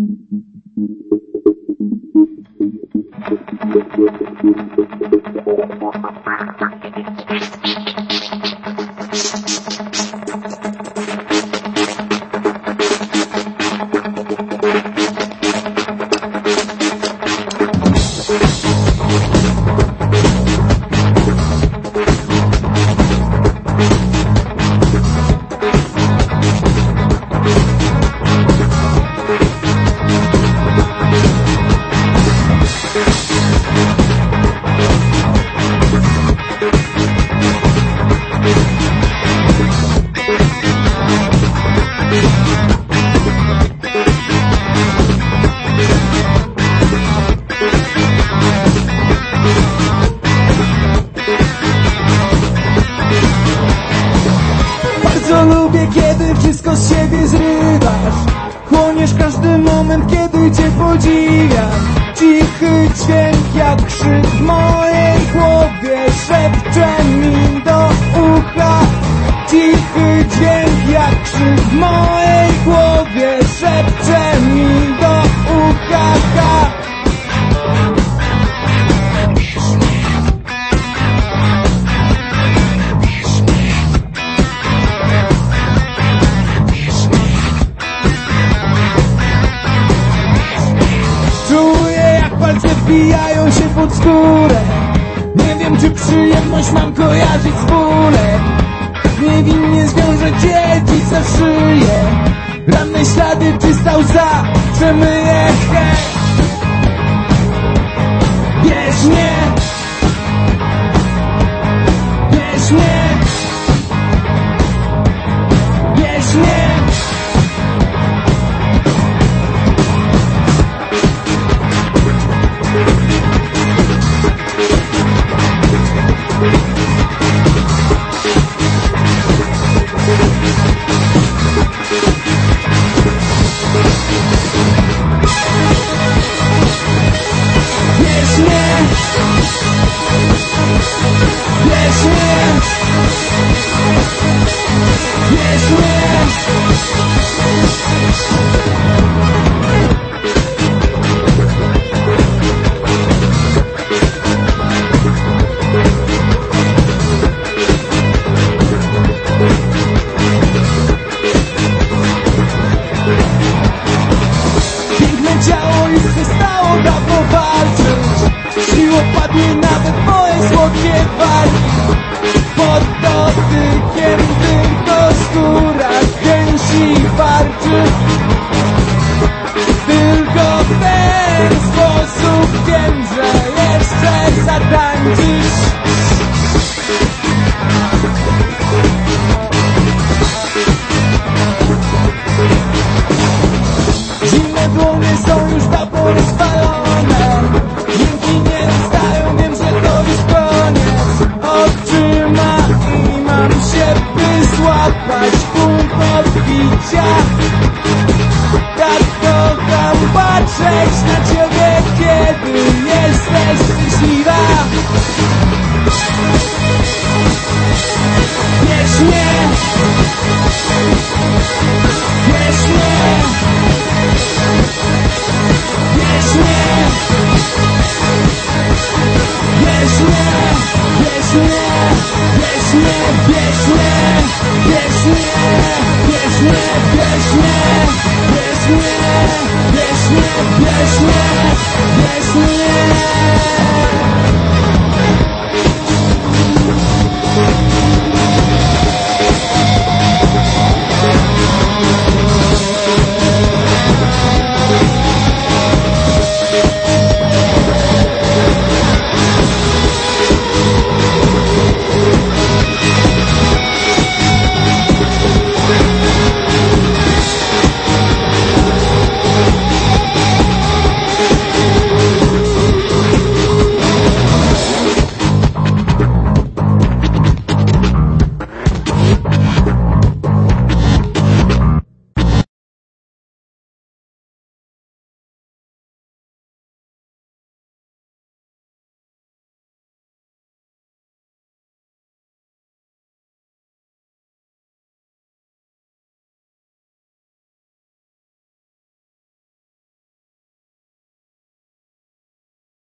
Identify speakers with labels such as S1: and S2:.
S1: Thank you. Lubię, kiedy wszystko z siebie zrywasz. Chłoniesz każdy moment, kiedy cię podziwiam Cichy jak krzyk w mojej głowie Szepcze mi do ucha. Cichy dźwięk jak krzyk w mojej wbijają się pod skórę. Nie wiem czy przyjemność mam kojarzyć z bólem. Niewinnie zwiążę dziś za szyję. Ranne ślady czysta łza Przemyję hej Bierz mnie Jeśli opadnie nawet moje słodkie wargi Pod dotykiem tylko skóra gęsi warczy Tylko w ten sposób wiem, że jeszcze zatańczysz. Yeah.